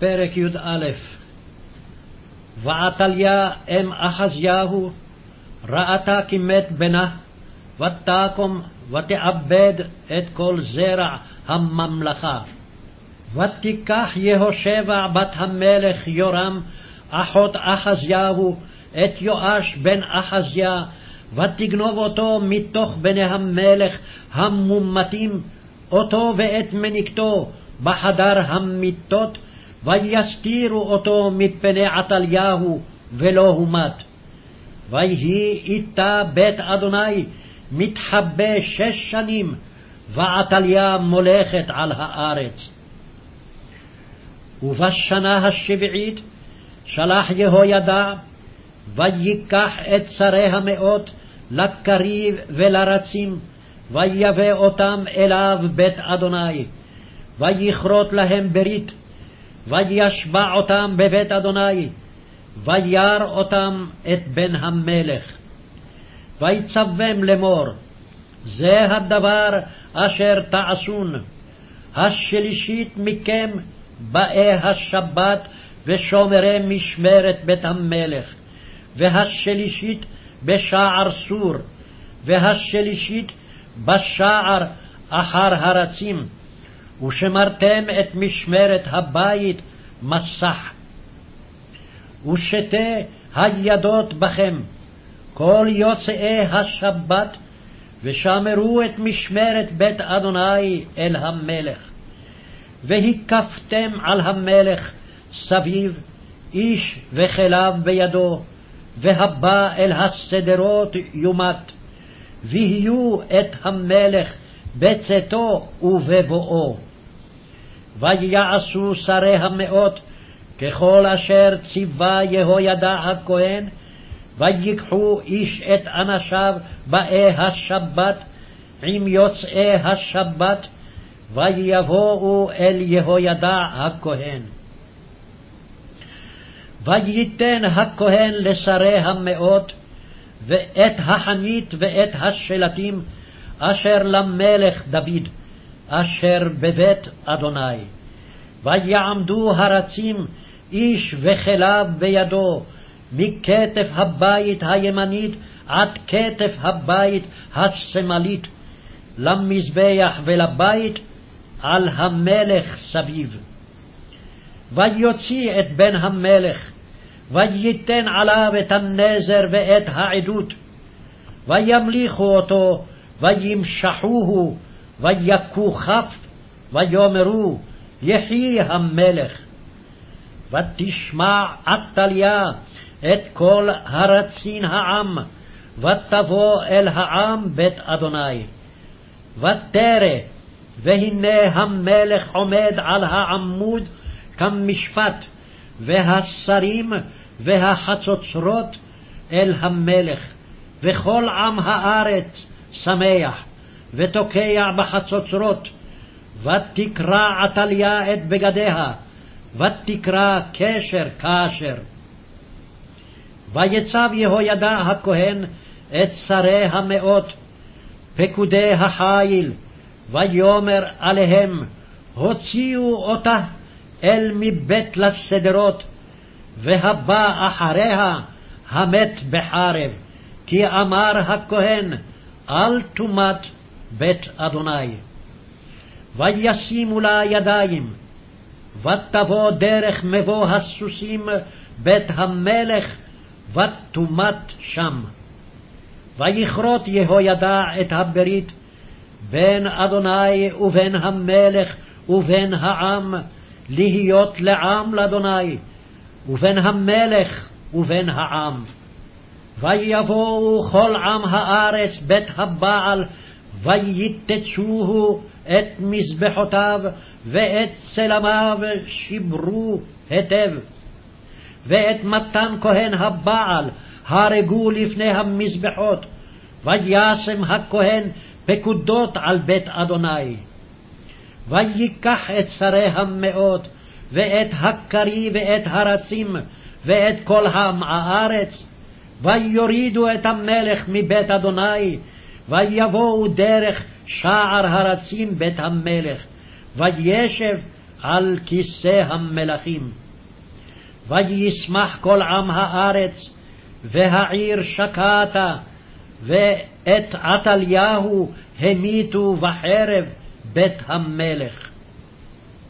פרק י"א ועתליה אם אחזיהו ראתה כי מת בנה, ותקום ותאבד את כל זרע הממלכה. ותיקח יהושבע בת המלך יורם, אחות אחזיהו, את יואש בן אחזיה, ותגנוב אותו מתוך בני המלך המומתים, אותו ואת מניקתו בחדר המיטות, ויסתירו אותו מפני עתליהו, ולא הומת. ויהי איתה בית אדוני מתחבא שש שנים, ועתליה מולכת על הארץ. ובשנה השביעית שלח יהוידע, ויקח את שרי המאות לקריב ולרצים, ויבא אותם אליו בית אדוני, ויכרות להם ברית, וישבע אותם בבית אדוני, וירא אותם את בן המלך. ויצבם לאמור, זה הדבר אשר תעשון, השלישית מכם באי השבת ושומרי משמרת בית המלך, והשלישית בשער סור, והשלישית בשער אחר הרצים, ושמרתם את משמרת הבית מסך. ושתי הידות בכם, כל יוצאי השבת, ושמרו את משמרת בית אדוני אל המלך. והקפתם על המלך סביב, איש וכליו בידו, והבא אל הסדרות יומת, ויהיו את המלך בצאתו ובבואו. ויעשו שרי המאות ככל אשר ציווה יהוידע הכהן, ויקחו איש את אנשיו באי השבת עם יוצאי השבת, ויבואו אל יהוידע הכהן. וייתן הכהן לשרי המאות, ואת החנית ואת השלטים, אשר למלך דוד, אשר בבית אדוני. ויעמדו הרצים איש וכליו בידו, מכתף הבית הימנית עד כתף הבית השמאלית, למזבח ולבית על המלך סביב. ויוציא את בן המלך, וייתן עליו את הנזר ואת העדות, וימליכו אותו, וימשחוהו, ויכו כף, ויאמרו, יחי המלך. ותשמע עתליה את כל הרצין העם, ותבוא אל העם בית אדוני. ותרא, והנה המלך עומד על העמוד כמשפט, והשרים והחצוצרות אל המלך, וכל עם הארץ שמח, ותוקע בחצוצרות, ותקרע עתליה את בגדיה, ותקרא קשר כאשר. ויצב יהוידע הכהן את שרי המאות, פקודי החיל, ויאמר עליהם, הוציאו אותה אל מבית לסדרות, והבא אחריה המת בחרב, כי אמר הכהן, אל תומת בית אדוני. וישימו לה ידיים, ותבוא דרך מבוא הסוסים בית המלך, ותומת שם. ויכרות יהוידע את הברית בין אדוני ובין המלך ובין העם, להיות לעם לאדוני, ובין המלך ובין העם. ויבואו כל עם הארץ בית הבעל, ויתצוהו את מזבחותיו ואת צלמיו שיברו היטב. ואת מתן כהן הבעל הרגו לפני המזבחות, וישם הכהן פקודות על בית אדוני. ויקח את שרי המאות, ואת הקרי ואת הרצים, ואת כל עם הארץ, ויורידו את המלך מבית אדוני, ויבואו דרך שער הרצים בית המלך, וישב על כיסא המלכים. וישמח כל עם הארץ, והעיר שקעתה, ואת עתליהו המיתו בחרב בית המלך.